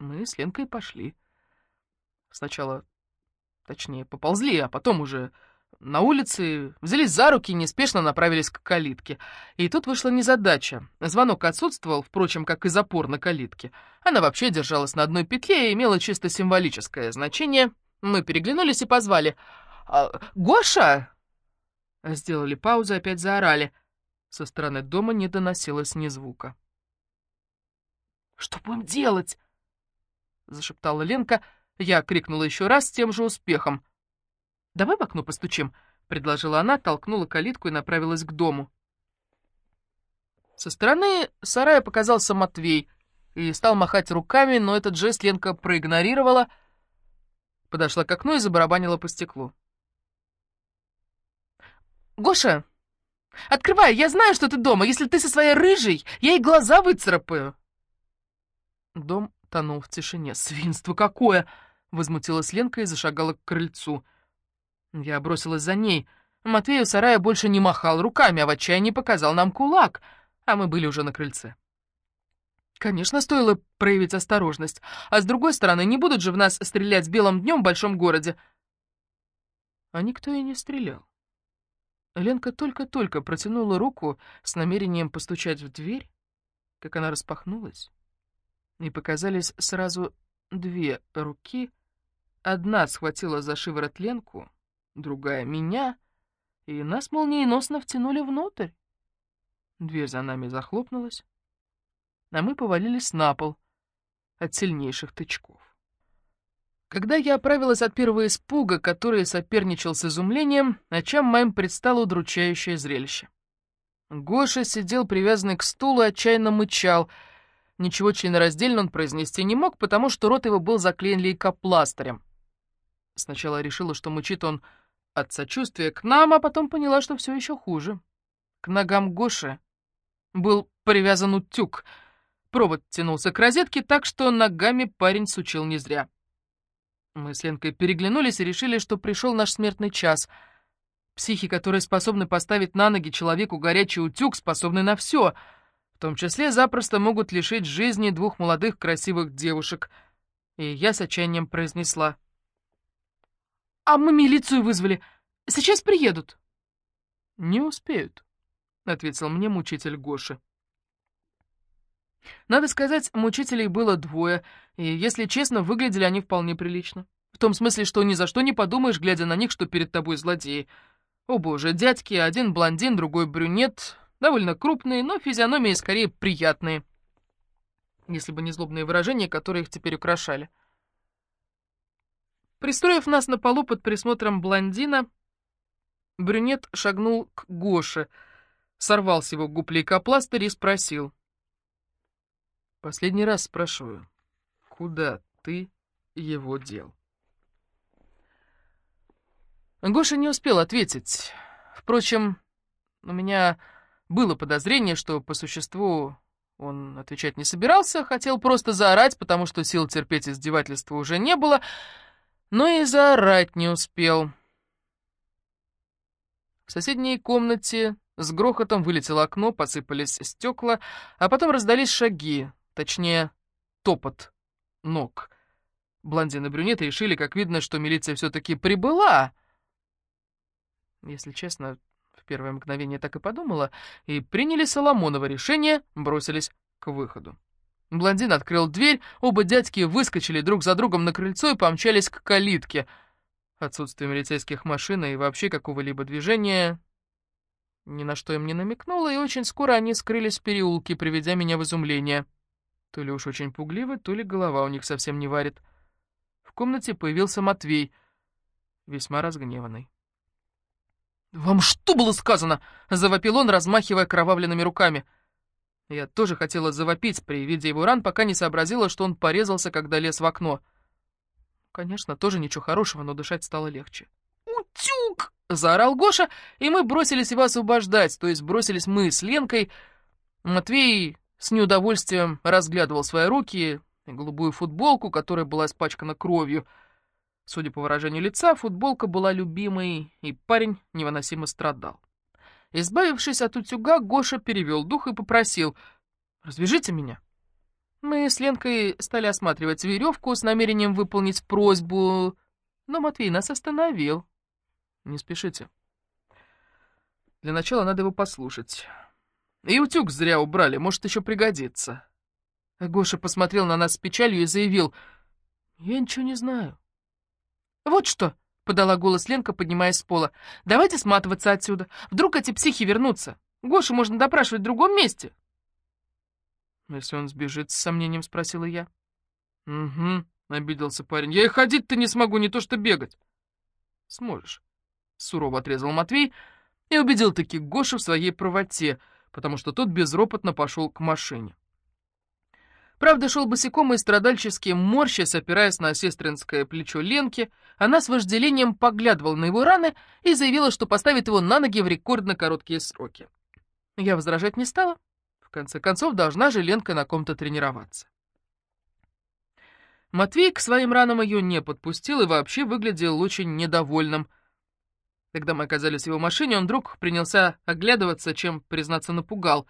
Мы с Ленкой пошли. Сначала, точнее, поползли, а потом уже на улице, взялись за руки и неспешно направились к калитке. И тут вышла незадача. Звонок отсутствовал, впрочем, как и запор на калитке. Она вообще держалась на одной петле и имела чисто символическое значение. Мы переглянулись и позвали. «А, «Гоша!» Сделали паузу и опять заорали. Со стороны дома не доносилось ни звука. «Что будем делать?» — зашептала Ленка. Я крикнула еще раз с тем же успехом. «Давай в окно постучим», — предложила она, толкнула калитку и направилась к дому. Со стороны сарая показался Матвей и стал махать руками, но этот жест Ленка проигнорировала, подошла к окну и забарабанила по стеклу. «Гоша, открывай, я знаю, что ты дома. Если ты со своей рыжей, я ей глаза выцарапаю». Дом тонул в тишине. «Свинство какое!» — возмутилась Ленка и зашагала к крыльцу. Я бросилась за ней. Матвей у сарая больше не махал руками, а в отчаянии показал нам кулак, а мы были уже на крыльце. Конечно, стоило проявить осторожность, а с другой стороны, не будут же в нас стрелять с белым днем в большом городе. А никто и не стрелял. Ленка только-только протянула руку с намерением постучать в дверь, как она распахнулась, и показались сразу две руки. Одна схватила за шиворот Ленку, другая — меня, и нас молниеносно втянули внутрь. Дверь за нами захлопнулась, а мы повалились на пол от сильнейших тычков. Когда я оправилась от первого испуга, который соперничал с изумлением, ночам моим предстало удручающее зрелище. Гоша сидел привязанный к стулу отчаянно мычал. Ничего членораздельно он произнести не мог, потому что рот его был заклеен лейкопластырем. Сначала решила, что мучит он от сочувствия к нам, а потом поняла, что все еще хуже. К ногам Гоши был привязан утюг. Провод тянулся к розетке, так что ногами парень сучил не зря. Мы с Ленкой переглянулись и решили, что пришел наш смертный час. Психи, которые способны поставить на ноги человеку горячий утюг, способны на все. В том числе запросто могут лишить жизни двух молодых красивых девушек. И я с отчаянием произнесла. «А мы милицию вызвали. Сейчас приедут». «Не успеют», — ответил мне мучитель Гоши. Надо сказать, мучителей было двое, и, если честно, выглядели они вполне прилично. В том смысле, что ни за что не подумаешь, глядя на них, что перед тобой злодеи. О боже, дядьки, один блондин, другой брюнет, довольно крупные, но физиономии скорее приятные. Если бы не злобные выражения, которые их теперь украшали. Пристроив нас на полу под присмотром блондина, брюнет шагнул к Гоше, сорвал с его губ лейкопластырь и спросил — Последний раз спрашиваю, куда ты его дел? Гоша не успел ответить. Впрочем, у меня было подозрение, что по существу он отвечать не собирался, хотел просто заорать, потому что сил терпеть издевательства уже не было, но и заорать не успел. В соседней комнате с грохотом вылетело окно, посыпались стекла, а потом раздались шаги. Точнее, топот ног. Блондин и брюнет решили, как видно, что милиция все-таки прибыла. Если честно, первое мгновение так и подумала, и приняли Соломоново решение, бросились к выходу. Блондин открыл дверь, оба дядьки выскочили друг за другом на крыльцо и помчались к калитке. Отсутствие милицейских машин и вообще какого-либо движения ни на что им не намекнуло, и очень скоро они скрылись в переулке, приведя меня в изумление. То ли уж очень пугливы, то ли голова у них совсем не варит. В комнате появился Матвей, весьма разгневанный. «Вам что было сказано?» — завопил он, размахивая кровавленными руками. Я тоже хотела завопить при виде его ран, пока не сообразила, что он порезался, когда лез в окно. Конечно, тоже ничего хорошего, но дышать стало легче. «Утюг!» — заорал Гоша, и мы бросились его освобождать, то есть бросились мы с Ленкой. Матвей с неудовольствием разглядывал свои руки и голубую футболку, которая была испачкана кровью. Судя по выражению лица, футболка была любимой, и парень невыносимо страдал. Избавившись от утюга, Гоша перевел дух и попросил «Развяжите меня». Мы с Ленкой стали осматривать веревку с намерением выполнить просьбу, но Матвей нас остановил. Не спешите. Для начала надо его послушать. И утюг зря убрали, может, еще пригодится. Гоша посмотрел на нас с печалью и заявил, «Я ничего не знаю». «Вот что!» — подала голос Ленка, поднимаясь с пола. «Давайте сматываться отсюда. Вдруг эти психи вернутся. Гоша можно допрашивать в другом месте». «Если он сбежит, с сомнением спросила я. «Угу», — обиделся парень. «Я и ходить-то не смогу, не то что бегать». «Сможешь», — сурово отрезал Матвей и убедил-таки Гоша в своей правоте, потому что тот безропотно пошел к машине. Правда, шел босиком и страдальчески морщась, опираясь на сестринское плечо Ленки, она с вожделением поглядывала на его раны и заявила, что поставит его на ноги в рекордно короткие сроки. Я возражать не стала, в конце концов, должна же Ленка на ком-то тренироваться. Матвей к своим ранам ее не подпустил и вообще выглядел очень недовольным. Когда мы оказались в его машине, он вдруг принялся оглядываться, чем, признаться, напугал.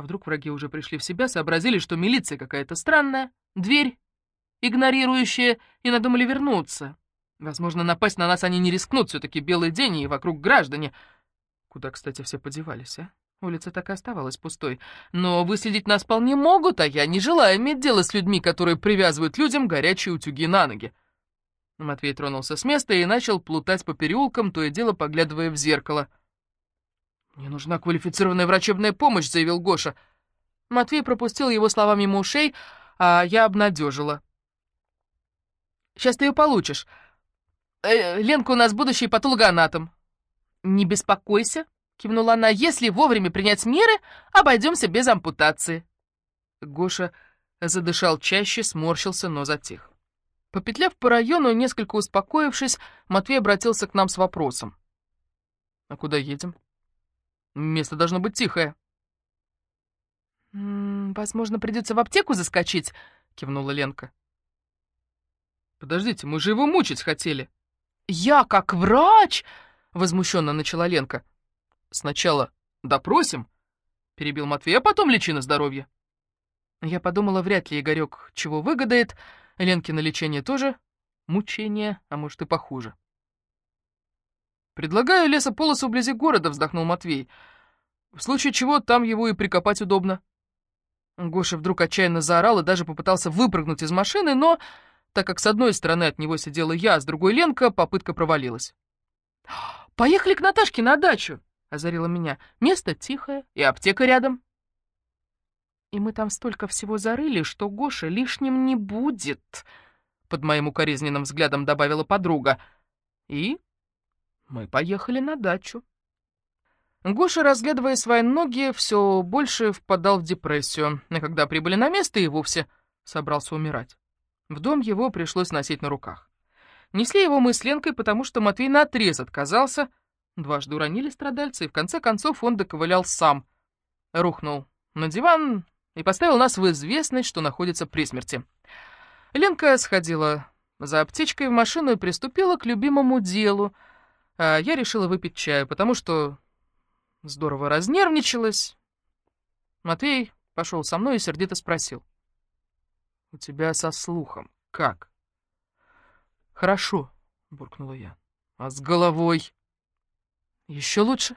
А вдруг враги уже пришли в себя, сообразили, что милиция какая-то странная, дверь игнорирующая, и надумали вернуться. Возможно, напасть на нас они не рискнут, все-таки белый день и вокруг граждане. Куда, кстати, все подевались, а? Улица так и оставалась пустой. Но выследить нас вполне могут, а я не желаю иметь дело с людьми, которые привязывают людям горячие утюги на ноги. Матвей тронулся с места и начал плутать по переулкам, то и дело поглядывая в зеркало. «Мне нужна квалифицированная врачебная помощь», — заявил Гоша. Матвей пропустил его слова мимо ушей, а я обнадежила. «Сейчас ты ее получишь. Э, Ленка у нас будущий патологоанатом». «Не беспокойся», кивнула она, если вовремя принять меры, обойдемся без ампутации. Гоша задышал чаще, сморщился, но затих. Попетляв по району, несколько успокоившись, Матвей обратился к нам с вопросом. «А куда едем? Место должно быть тихое». «М -м, «Возможно, придется в аптеку заскочить», — кивнула Ленка. «Подождите, мы же его мучить хотели». «Я как врач!» — возмущенно начала Ленка. «Сначала допросим», — перебил Матвей, — «а потом лечи на здоровье». Я подумала, вряд ли Игорек чего выгодает, Ленкино лечение тоже мучение, а может и похуже. «Предлагаю лесополосу вблизи города», — вздохнул Матвей. «В случае чего там его и прикопать удобно». Гоша вдруг отчаянно заорал и даже попытался выпрыгнуть из машины, но, так как с одной стороны от него сидела я, а с другой Ленка, попытка провалилась. «Поехали к Наташке на дачу!» озарила меня. «Место тихое, и аптека рядом». «И мы там столько всего зарыли, что Гоша лишним не будет», — под моим укоризненным взглядом добавила подруга. «И мы поехали на дачу». Гоша, разглядывая свои ноги, все больше впадал в депрессию, а когда прибыли на место и вовсе собрался умирать. В дом его пришлось носить на руках. Несли его мы с Ленкой, потому что Матвей наотрез отказался — Дважды уронили страдальца, и в конце концов он доковылял сам. Рухнул на диван и поставил нас в известность, что находится при смерти. Ленка сходила за аптечкой в машину и приступила к любимому делу. А я решила выпить чаю, потому что здорово разнервничалась. Матвей пошел со мной и сердито спросил. «У тебя со слухом как?» «Хорошо», — буркнула я. «А с головой?» Еще лучше.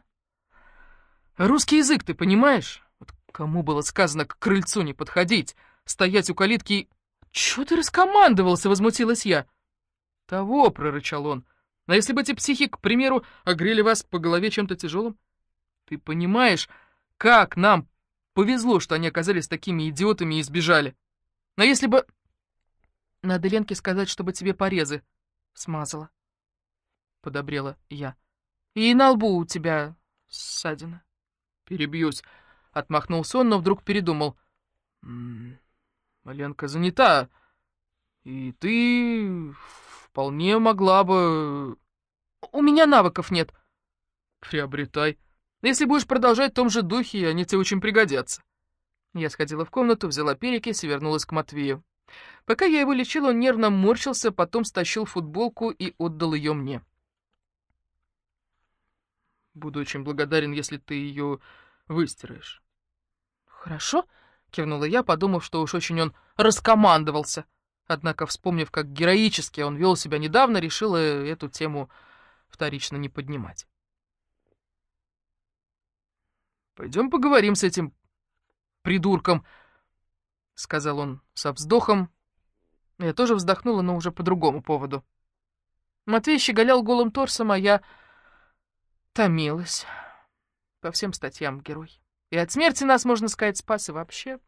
Русский язык, ты понимаешь? Вот кому было сказано к крыльцу не подходить, стоять у калитки. Чё ты раскомандовался, возмутилась я. Того, прорычал он. А если бы эти психи, к примеру, огрели вас по голове чем-то тяжелым? Ты понимаешь, как нам повезло, что они оказались такими идиотами и сбежали? Но если бы... Надо Ленке сказать, чтобы тебе порезы смазала. Подобрела я. И на лбу у тебя ссадина. Перебьюсь. Отмахнулся он, но вдруг передумал. М Ленка занята. И ты вполне могла бы... У меня навыков нет. Приобретай. Если будешь продолжать в том же духе, они тебе очень пригодятся. Я сходила в комнату, взяла перекись и вернулась к Матвею. Пока я его лечила, он нервно морщился, потом стащил футболку и отдал ее мне. Буду очень благодарен, если ты ее выстираешь. Хорошо, кивнула я, подумав, что уж очень он раскомандовался. Однако, вспомнив, как героически он вел себя недавно, решила эту тему вторично не поднимать. «Пойдем поговорим с этим придурком», — сказал он со вздохом. Я тоже вздохнула, но уже по другому поводу. Матвей щеголял голым торсом, а я томилась. По всем статьям герой. И от смерти нас, можно сказать, спас, и вообще.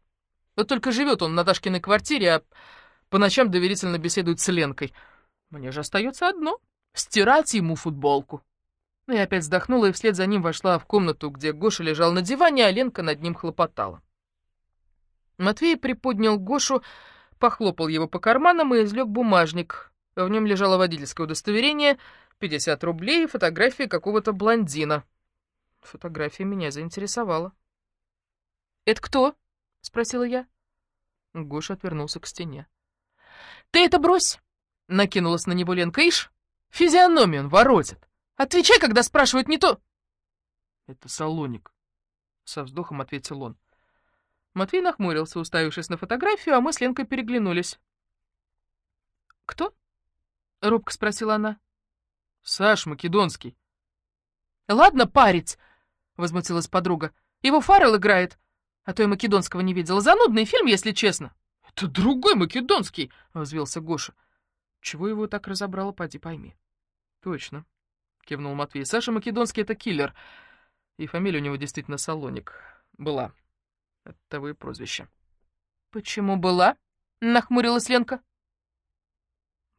Вот только живет он на Дашкиной квартире, а по ночам доверительно беседует с Ленкой. Мне же остается одно — стирать ему футболку. Ну и опять вздохнула, и вслед за ним вошла в комнату, где Гоша лежал на диване, а Ленка над ним хлопотала. Матвей приподнял Гошу, похлопал его по карманам и извлек бумажник. В нем лежало водительское удостоверение, 50 рублей и фотография какого-то блондина. Фотография меня заинтересовала. «Это кто?» — спросила я. Гоша отвернулся к стене. «Ты это брось!» — накинулась на него Ленка. «Ишь, физиономию он воротит. Отвечай, когда спрашивают не то!» «Это Салоник», — со вздохом ответил он. Матвей нахмурился, уставившись на фотографию, а мы с Ленкой переглянулись. «Кто?» — робко спросила она. «Саш Македонский». «Ладно, парить!» — возмутилась подруга. «Его Фаррелл играет, а то я Македонского не видела. Занудный фильм, если честно». «Это другой Македонский!» — взвился Гоша. Чего его так разобрало, поди пойми. «Точно», — кивнул Матвей. «Саша Македонский — это киллер, и фамилия у него действительно Салоник была». Это у того и прозвище. «Почему была?» — нахмурилась Ленка.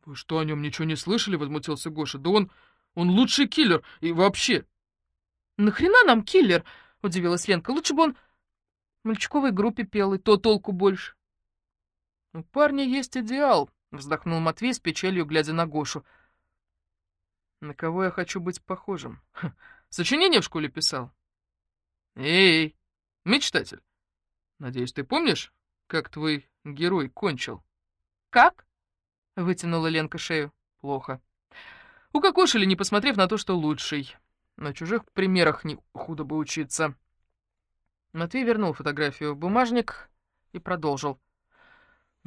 «Вы что, о нем ничего не слышали?» — возмутился Гоша. «Да он... он лучший киллер и вообще...» «Нахрена нам киллер?» — удивилась Ленка. «Лучше бы он в мальчиковой группе пел, и то толку больше». «У парня есть идеал», — вздохнул Матвей с печалью, глядя на Гошу. «На кого я хочу быть похожим? Сочинение в школе писал?» «Эй, мечтатель, Надеюсь, ты помнишь, как твой герой кончил?» «Как?» — вытянула Ленка шею. «Плохо. Укокошили, не посмотрев на то, что лучший. На чужих примерах не худо бы учиться». Матвей вернул фотографию в бумажник и продолжил.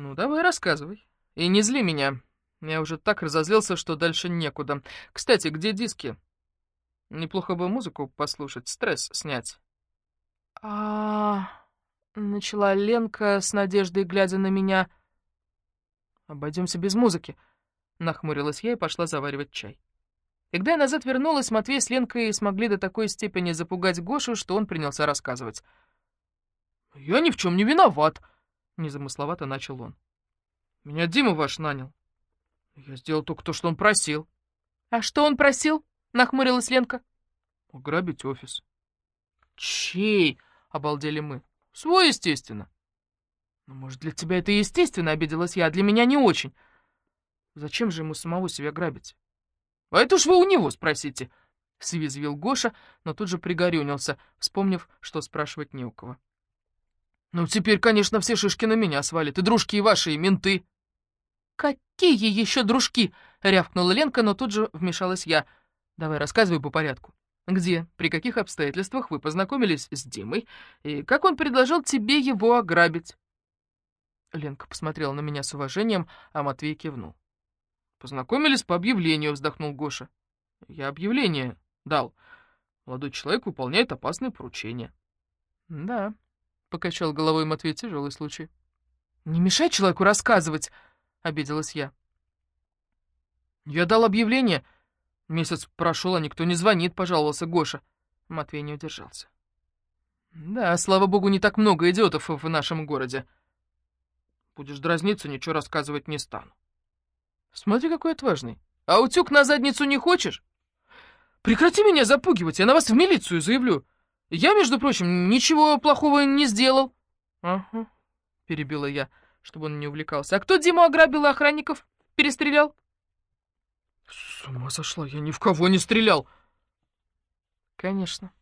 «Ну, давай рассказывай. И не зли меня. Я уже так разозлился, что дальше некуда. Кстати, где диски? Неплохо бы музыку послушать, стресс снять». «А-а-а...» Начала Ленка с надеждой, глядя на меня. «Обойдемся без музыки», — нахмурилась я и пошла заваривать чай. Когда я назад вернулась, Матвей с Ленкой смогли до такой степени запугать Гошу, что он принялся рассказывать. «Я ни в чем не виноват», — незамысловато начал он. «Меня Дима ваш нанял. Я сделал только то, что он просил». «А что он просил?» — нахмурилась Ленка. «Ограбить офис». «Чей?» — обалдели мы. Свой, естественно. Ну, может, для тебя это естественно, обиделась я, а для меня не очень. Зачем же ему самого себя грабить? А это уж вы у него спросите, — свизвил Гоша, но тут же пригорюнился, вспомнив, что спрашивать не у кого. Ну, теперь, конечно, все шишки на меня свалят, и дружки и ваши, и менты. Какие еще дружки? — рявкнула Ленка, но тут же вмешалась я. Давай рассказывай по порядку. Где, при каких обстоятельствах вы познакомились с Димой, и как он предложил тебе его ограбить?» Ленка посмотрела на меня с уважением, а Матвей кивнул. «Познакомились по объявлению», — вздохнул Гоша. «Я объявление дал. Молодой человек выполняет опасное поручение». «Да», — покачал головой Матвей, тяжелый случай. «Не мешай человеку рассказывать», — обиделась я. «Я дал объявление», — Месяц прошел, а никто не звонит, пожаловался Гоша. Матвей не удержался. Да, слава богу, не так много идиотов в нашем городе. Будешь дразниться, ничего рассказывать не стану. Смотри, какой отважный. А утюг на задницу не хочешь? Прекрати меня запугивать, я на вас в милицию заявлю. Я, между прочим, ничего плохого не сделал. Ага, перебила я, чтобы он не увлекался. А кто Диму ограбил охранников перестрелял? «С ума сошла, я ни в кого не стрелял!» «Конечно.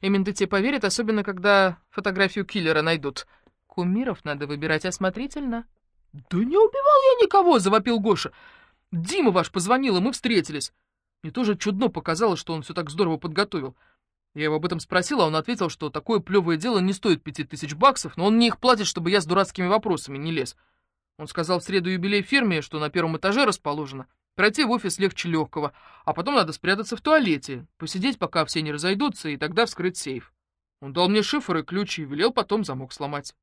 И менты тебе поверят, особенно когда фотографию киллера найдут. Кумиров надо выбирать осмотрительно». «Да не убивал я никого!» — завопил Гоша. «Дима ваш позвонил, и мы встретились. Мне тоже чудно показалось, что он все так здорово подготовил. Я его об этом спросил, а он ответил, что такое плевое дело не стоит пяти тысяч баксов, но он мне их платит, чтобы я с дурацкими вопросами не лез. Он сказал в среду юбилей фирме, что на первом этаже расположено. Пройти в офис легче легкого, а потом надо спрятаться в туалете, посидеть, пока все не разойдутся, и тогда вскрыть сейф. Он дал мне шифр и ключи и велел потом замок сломать.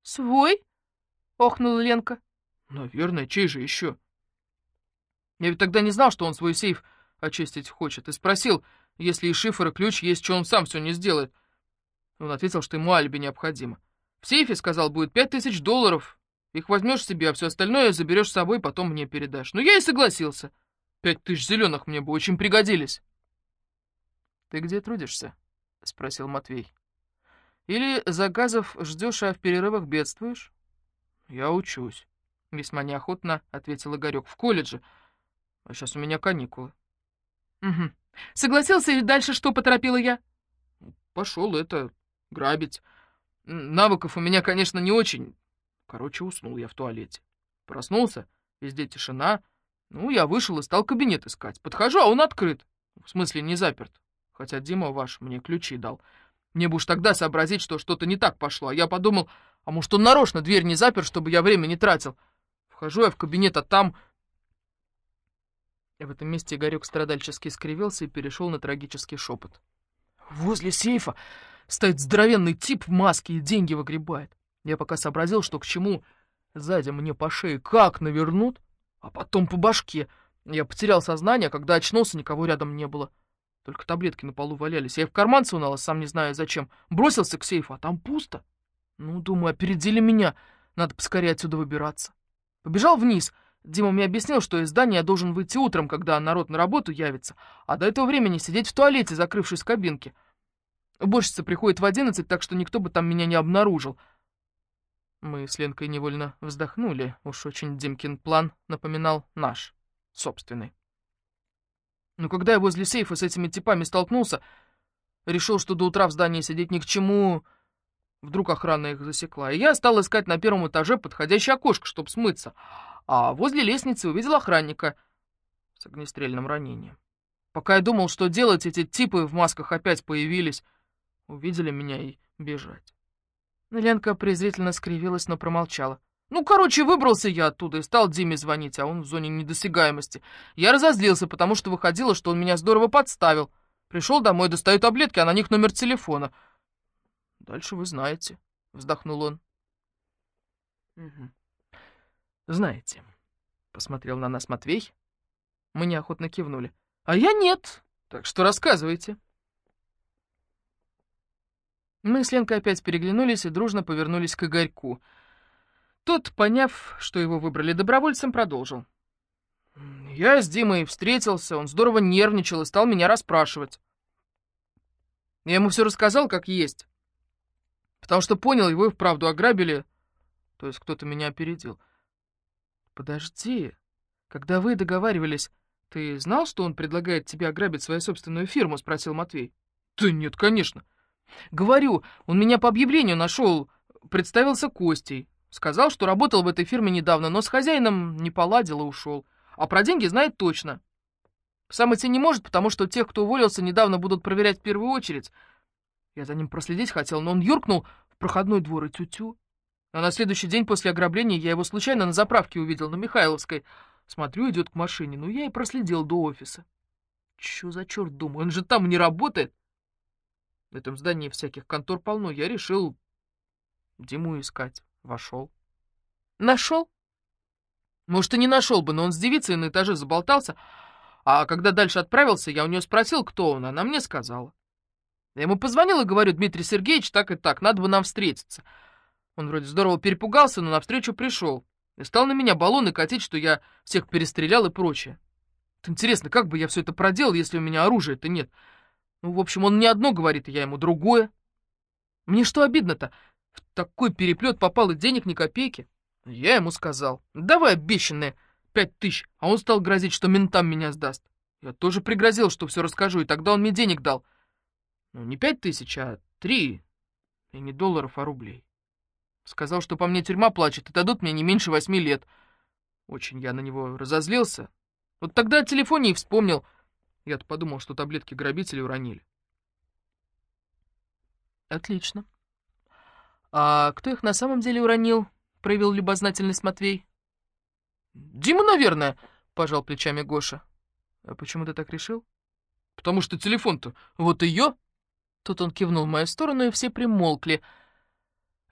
«Свой?» — охнула Ленка. «Наверное, чей же еще?» Я ведь тогда не знал, что он свой сейф очистить хочет, и спросил, если и шифр, и ключ есть, что он сам все не сделает. Он ответил, что ему алиби необходимо. В сейфе, сказал, будет пять тысяч долларов, их возьмешь себе, а все остальное заберешь с собой, потом мне передашь. Ну, я и согласился. Пять тысяч зеленых мне бы очень пригодились. «Ты где трудишься?» — спросил Матвей. «Или заказов ждешь, а в перерывах бедствуешь?» «Я учусь», — весьма неохотно ответил Игорек. «В колледже. А сейчас у меня каникулы». «Угу. Согласился и дальше что поторопила я?» «Пошел это, грабить. Навыков у меня, конечно, не очень, Короче, уснул я в туалете. Проснулся, везде тишина. Ну, я вышел и стал кабинет искать. Подхожу, а он открыт. В смысле, не заперт. Хотя Дима ваш мне ключи дал. Мне бы уж тогда сообразить, что что-то не так пошло. А я подумал, а может, он нарочно дверь не запер, чтобы я время не тратил. Вхожу я в кабинет, а там... В этом месте Игорек страдальчески скривился и перешел на трагический шепот. Возле сейфа стоит здоровенный тип в маске и деньги выгребает. Я пока сообразил, что к чему. Сзади мне по шее как навернут, а потом по башке. Я потерял сознание, когда очнулся, никого рядом не было. Только таблетки на полу валялись. Я их в карман сунул, сам не знаю зачем. Бросился к сейфу, а там пусто. Ну, думаю, опередили меня. Надо поскорее отсюда выбираться. Побежал вниз. Дима мне объяснил, что из здания я должен выйти утром, когда народ на работу явится, а до этого времени сидеть в туалете, закрывшись в кабинке. Уборщица приходит в одиннадцать, так что никто бы там меня не обнаружил. Мы с Ленкой невольно вздохнули. Уж очень Димкин план напоминал наш, собственный. Но когда я возле сейфа с этими типами столкнулся, решил, что до утра в здании сидеть ни к чему, вдруг охрана их засекла. И я стал искать на первом этаже подходящее окошко, чтобы смыться. А возле лестницы увидел охранника с огнестрельным ранением. Пока я думал, что делать, эти типы в масках опять появились, увидели меня и бежать. Ленка презрительно скривилась, но промолчала. «Ну, короче, выбрался я оттуда и стал Диме звонить, а он в зоне недосягаемости. Я разозлился, потому что выходило, что он меня здорово подставил. Пришел домой, достаю таблетки, а на них номер телефона. Дальше вы знаете», — вздохнул он. «Угу. «Знаете», — посмотрел на нас Матвей. Мы неохотно кивнули. «А я нет, так что рассказывайте». Мы с Ленкой опять переглянулись и дружно повернулись к Игорьку. Тот, поняв, что его выбрали добровольцем, продолжил. Я с Димой встретился, он здорово нервничал и стал меня расспрашивать. Я ему все рассказал, как есть, потому что понял, его и вправду ограбили, то есть кто-то меня опередил. Подожди, когда вы договаривались, ты знал, что он предлагает тебе ограбить свою собственную фирму, спросил Матвей. Да нет, конечно. Говорю, он меня по объявлению нашел, представился Костей. Сказал, что работал в этой фирме недавно, но с хозяином не поладил и ушел. А про деньги знает точно. Сам идти не может, потому что тех, кто уволился, недавно будут проверять в первую очередь. Я за ним проследить хотел, но он юркнул в проходной двор и тю-тю. А на следующий день после ограбления я его случайно на заправке увидел, на Михайловской. Смотрю, идет к машине. Ну, я и проследил до офиса. Чё за черт, думаю, он же там не работает. В этом здании всяких контор полно. Я решил Диму искать. Вошел. Нашел? Может, и не нашел бы, но он с девицей на этаже заболтался. А когда дальше отправился, я у нее спросил, кто он, она мне сказала. Я ему позвонил и говорю, Дмитрий Сергеевич, так и так, надо бы нам встретиться. Он вроде здорово перепугался, но навстречу пришел. И стал на меня баллоны катить, что я всех перестрелял и прочее. интересно, как бы я все это проделал, если у меня оружия-то нет? Ну, в общем, он не одно говорит, я ему другое. Мне что обидно-то? В такой переплет попал и денег ни копейки. Я ему сказал, давай обещанное пять тысяч, а он стал грозить, что ментам меня сдаст. Я тоже пригрозил, что все расскажу, и тогда он мне денег дал. Ну, не пять тысяч, а три. И не долларов, а рублей. Сказал, что по мне тюрьма плачет, и дадут мне не меньше восьми лет. Очень я на него разозлился. Вот тогда о телефоне и вспомнил — я-то подумал, что таблетки грабители уронили. Отлично. А кто их на самом деле уронил? Проявил любознательность Матвей. Дима, наверное, пожал плечами Гоша. А почему ты так решил? Потому что телефон-то вот ее. Тут он кивнул в мою сторону, и все примолкли.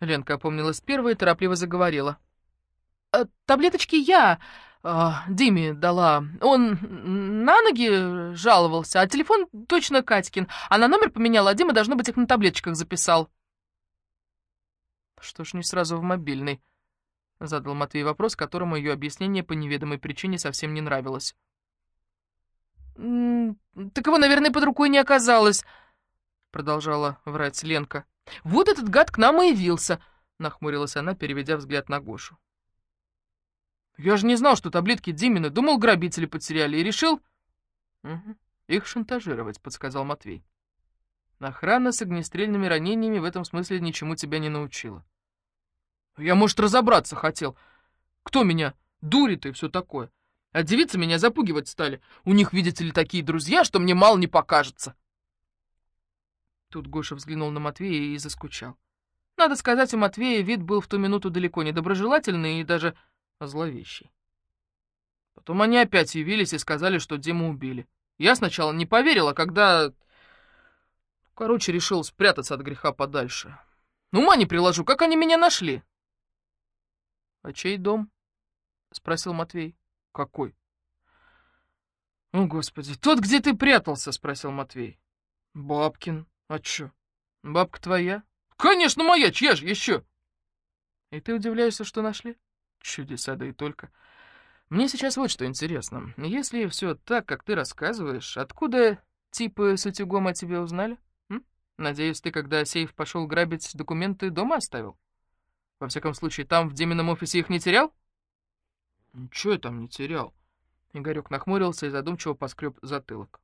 Ленка опомнилась первой и торопливо заговорила. «Э, «Таблеточки я э, Диме дала. Он на ноги жаловался, а телефон точно Катькин. Она номер поменяла, а Дима, должно быть, их на таблеточках записал». «Что ж не сразу в мобильный?» — задал Матвей вопрос, которому ее объяснение по неведомой причине совсем не нравилось. «Так его, наверное, под рукой не оказалось», — продолжала врать Ленка. «Вот этот гад к нам и явился», — нахмурилась она, переведя взгляд на Гошу. «Я же не знал, что таблетки Димина. Думал, грабители потеряли, и решил...» угу. «Их шантажировать», — подсказал Матвей. «Охрана с огнестрельными ранениями в этом смысле ничему тебя не научила». «Я, может, разобраться хотел. Кто меня дурит и все такое. А девицы меня запугивать стали. У них, видите ли, такие друзья, что мне мало не покажется. Тут Гоша взглянул на Матвея и заскучал. Надо сказать, у Матвея вид был в ту минуту далеко не доброжелательный и даже зловещий. Потом они опять явились и сказали, что Диму убили. Я сначала не поверил, а когда... Короче, решил спрятаться от греха подальше. Ну, ума не приложу, как они меня нашли? — А чей дом? — спросил Матвей. «Какой?» «О, Господи, тот, где ты прятался?» — спросил Матвей. «Бабкин. А чё? Бабка твоя?» «Конечно моя, чья же еще?» «И ты удивляешься, что нашли?» «Чудеса, да и только. Мне сейчас вот что интересно. Если все так, как ты рассказываешь, откуда типы с утюгом о тебе узнали? М? Надеюсь, ты, когда сейф пошел грабить, документы дома оставил? Во всяком случае, там в Демином офисе их не терял?» «Ничего я там не терял». Игорек нахмурился и задумчиво поскреб затылок.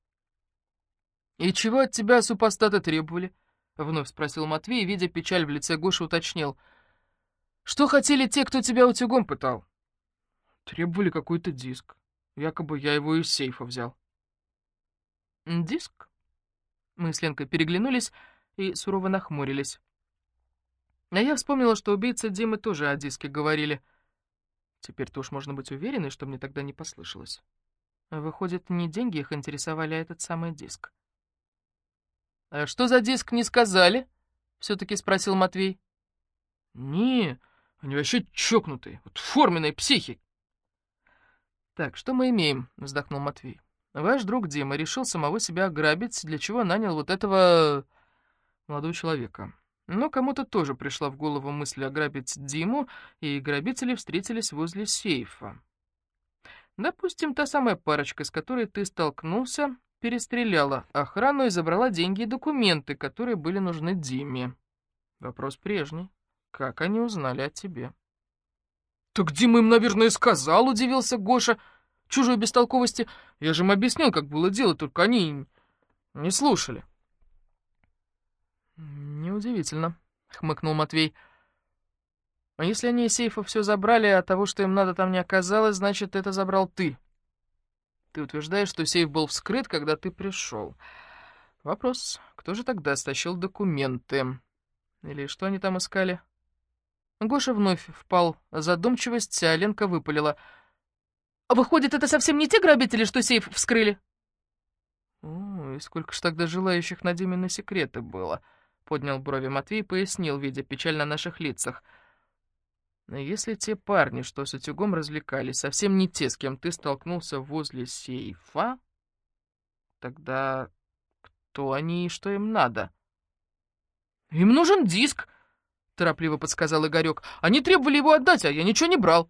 «И чего от тебя супостаты требовали?» — вновь спросил Матвей, видя печаль в лице Гоши, уточнил. «Что хотели те, кто тебя утюгом пытал?» «Требовали какой-то диск. Якобы я его из сейфа взял». «Диск?» Мы с Ленкой переглянулись и сурово нахмурились. А я вспомнила, что убийцы Димы тоже о диске говорили — Теперь-то уж можно быть уверенной, что мне тогда не послышалось. Выходит, не деньги их интересовали, а этот самый диск. «А что за диск, не сказали?» — все-таки спросил Матвей. «Не, они вообще чокнутые, вот форменные психи». «Так, что мы имеем?» — вздохнул Матвей. «Ваш друг Дима решил самого себя ограбить, для чего нанял вот этого молодого человека. Но кому-то тоже пришла в голову мысль ограбить Диму, и грабители встретились возле сейфа. Допустим, та самая парочка, с которой ты столкнулся, перестреляла охрану и забрала деньги и документы, которые были нужны Диме. Вопрос прежний. Как они узнали о тебе? «Так Дима им, наверное, сказал», — удивился Гоша. «Чужой бестолковости. Я же им объяснил, как было дело, только они не слушали». «Неудивительно», — хмыкнул Матвей. «А если они из сейфа все забрали, а того, что им надо, там не оказалось, значит, это забрал ты. Ты утверждаешь, что сейф был вскрыт, когда ты пришел. Вопрос, кто же тогда стащил документы? Или что они там искали?» Гоша вновь впал в задумчивость, а Ленка выпалила. «Выходит, это совсем не те грабители, что сейф вскрыли?» «О, и сколько ж тогда желающих на Димины секреты было?» поднял брови Матвей и пояснил, видя печаль на наших лицах. «Если те парни, что с утюгом развлекались, совсем не те, с кем ты столкнулся возле сейфа, тогда кто они и что им надо?» «Им нужен диск», — торопливо подсказал Игорек. «Они требовали его отдать, а я ничего не брал».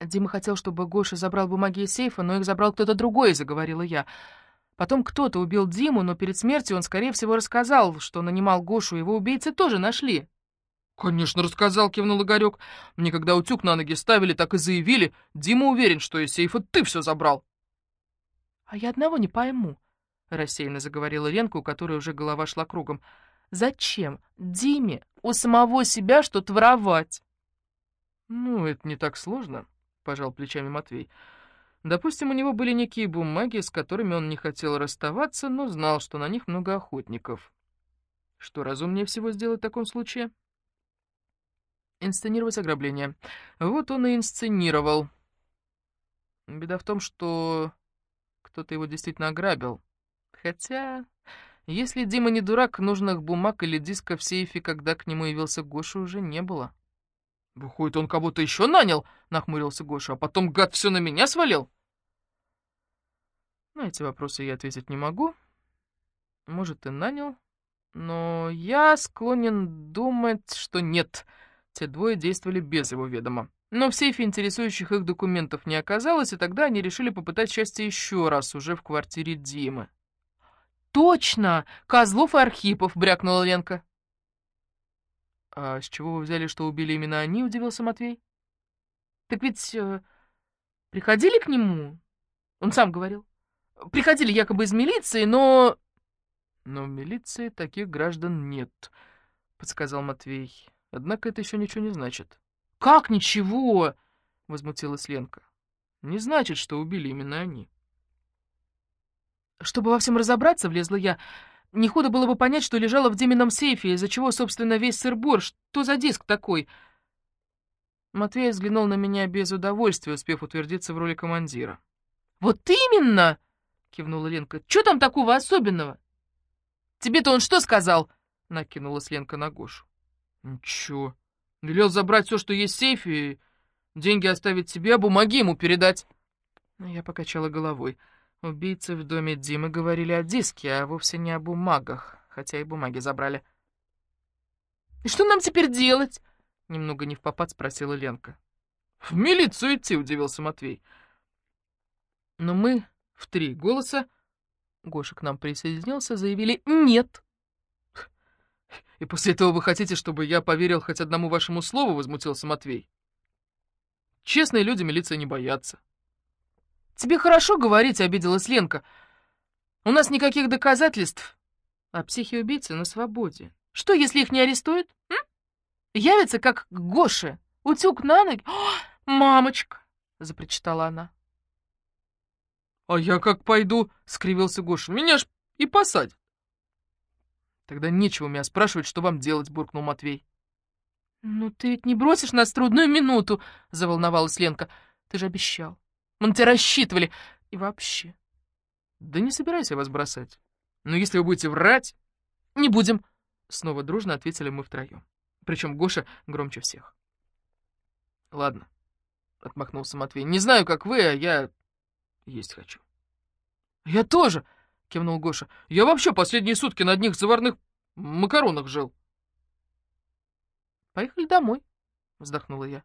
«Дима хотел, чтобы Гоша забрал бумаги из сейфа, но их забрал кто-то другой», — заговорила я. Потом кто-то убил Диму, но перед смертью он, скорее всего, рассказал, что нанимал Гошу, его убийцы тоже нашли. «Конечно, рассказал», — кивнул Игорек. «Мне когда утюг на ноги ставили, так и заявили. Дима уверен, что из сейфа ты все забрал». «А я одного не пойму», — рассеянно заговорила Ленка, у которой уже голова шла кругом. «Зачем Диме у самого себя что-то воровать?» «Ну, это не так сложно», — пожал плечами Матвей. Допустим, у него были некие бумаги, с которыми он не хотел расставаться, но знал, что на них много охотников. Что разумнее всего сделать в таком случае? Инсценировать ограбление. Вот он и инсценировал. Беда в том, что кто-то его действительно ограбил. Хотя, если Дима не дурак, нужных бумаг или диска в сейфе, когда к нему явился Гоша, уже не было. «Выходит, он кого-то еще нанял?» — нахмурился Гоша. «А потом, гад, все на меня свалил?» На эти вопросы я ответить не могу. Может, и нанял, но я склонен думать, что нет. Те двое действовали без его ведома. Но в сейфе интересующих их документов не оказалось, и тогда они решили попытать счастье еще раз, уже в квартире Димы. «Точно! Козлов и Архипов!» — брякнула Ленка. «А с чего вы взяли, что убили именно они?» — удивился Матвей. «Так ведь э, приходили к нему?» Он сам говорил. «Приходили якобы из милиции, но...» «Но в милиции таких граждан нет», — подсказал Матвей. «Однако это еще ничего не значит». «Как ничего?» — возмутилась Ленка. «Не значит, что убили именно они». Чтобы во всем разобраться, влезла я. Не худо было бы понять, что лежало в Димином сейфе, из-за чего, собственно, весь сыр-бор. Что за диск такой? Матвей взглянул на меня без удовольствия, успев утвердиться в роли командира. «Вот именно!» — кивнула Ленка. «Чё там такого особенного?» «Тебе-то он что сказал?» — накинулась Ленка на Гошу. «Ничего. Велел забрать все, что есть в сейфе, и деньги оставить себе, а бумаги ему передать». Я покачала головой. Убийцы в доме Димы говорили о диске, а вовсе не о бумагах, хотя и бумаги забрали. «И что нам теперь делать?» — немного не в попад спросила Ленка. «В милицию идти», — удивился Матвей. Но мы в три голоса, Гоша к нам присоединился, заявили «нет». «И после этого вы хотите, чтобы я поверил хоть одному вашему слову?» — возмутился Матвей. «Честные люди милиции не боятся». «Тебе хорошо говорить», — обиделась Ленка. «У нас никаких доказательств, а психи-убийцы на свободе. Что, если их не арестуют? М? Явятся, как Гоша, утюг на ноги. О, мамочка!» — запричитала она. «А я как пойду?» — скривился Гоша. «Меня ж и посадят». «Тогда нечего меня спрашивать, что вам делать», — буркнул Матвей. «Ну ты ведь не бросишь нас трудную минуту», — заволновалась Ленка. «Ты же обещал». Мы на тебя рассчитывали. И вообще. Да не собираюсь я вас бросать. Но если вы будете врать... Не будем. Снова дружно ответили мы втроем. Причем Гоша громче всех. Ладно, отмахнулся Матвей. Не знаю, как вы, а я есть хочу. Я тоже, кивнул Гоша. Я вообще последние сутки на одних заварных макаронах жил. Поехали домой, вздохнула я.